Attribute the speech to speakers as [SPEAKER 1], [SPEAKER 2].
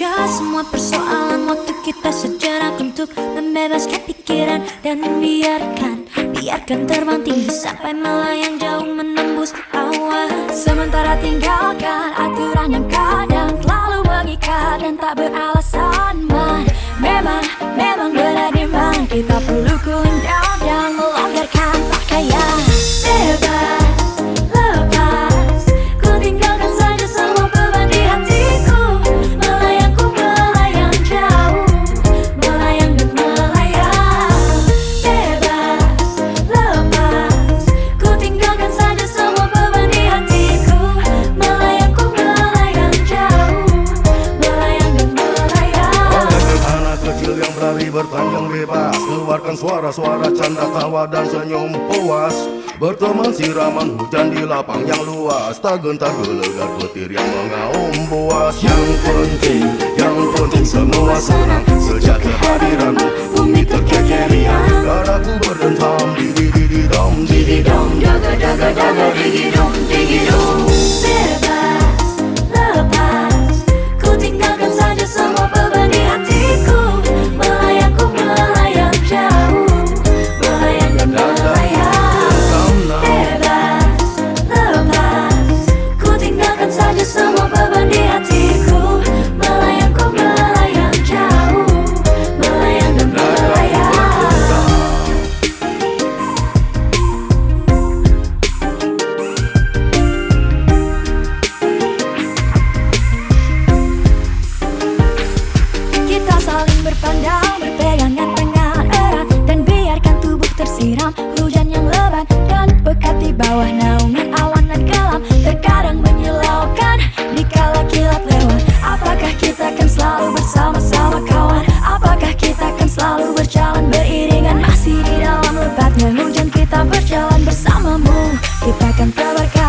[SPEAKER 1] saja semua persoalan. Waktu kita sejenak untuk membebaskan pikiran Dan biarkan, biarkan terbang tinggi Sampai melayang jauh menembus awan. Sementara tinggalkan aturan yang kadang Terlalu mengikat dan tak beralasan Man, memang, memang benar di mana Kita
[SPEAKER 2] berpanjang bebas Keluarkan suara-suara canda tawa dan senyum puas. Berteman siraman hujan di lapang yang luas Tak gentar gelegar petir yang mengaum buas. Yang penting, yang penting semua senang Sejak kehadiranmu bumi terkekerian. Darahku berdentam di di di di dom. Di
[SPEAKER 1] di dom Jaga jaga jaga di di dom di di dom siram hujan yang lebat dan pekat di bawah naungan awan dan kelam terkadang menyilaukan Di kala kilat lewat. Apakah kita akan selalu bersama-sama kawan? Apakah kita akan selalu berjalan beriringan? Masih di dalam lebatnya hujan kita berjalan bersamamu. Kita akan tebarkan